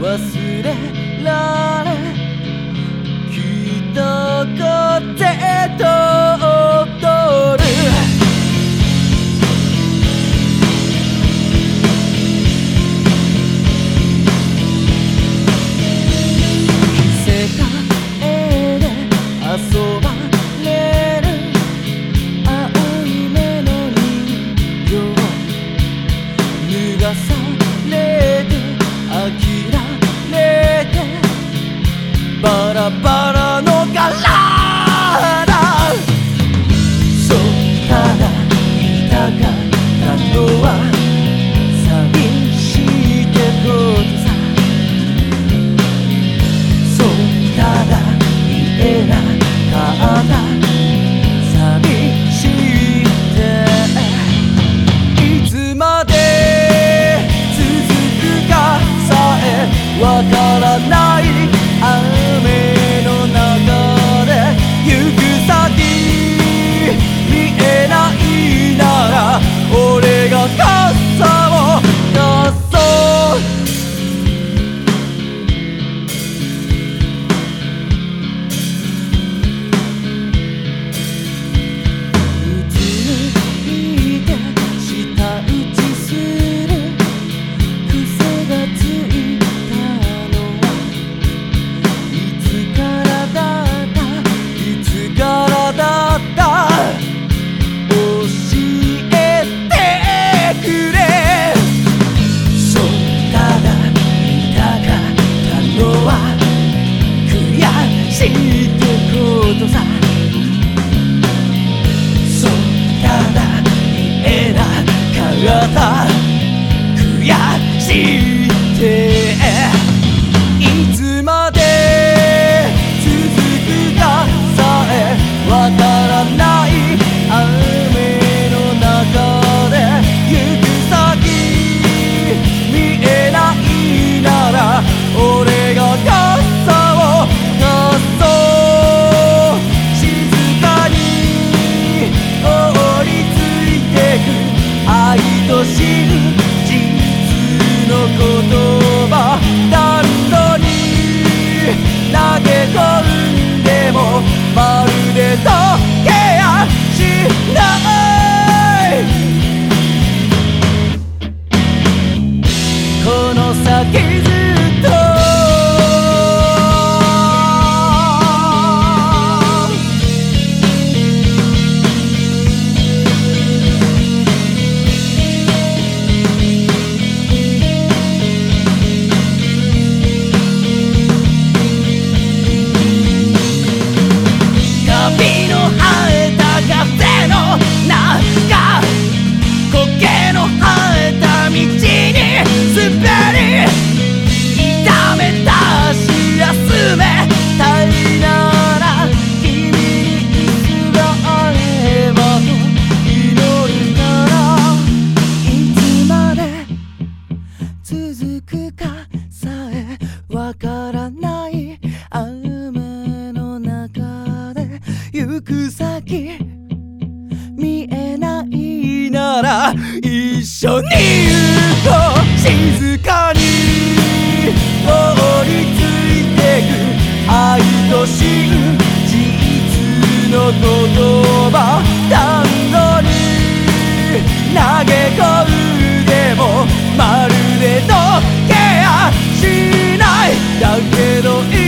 忘れられきっとこってと姿悔しい。一緒にいると静かに通りついてく愛と真実の言葉単語に投げ込むでもまるでどけやしないだけどい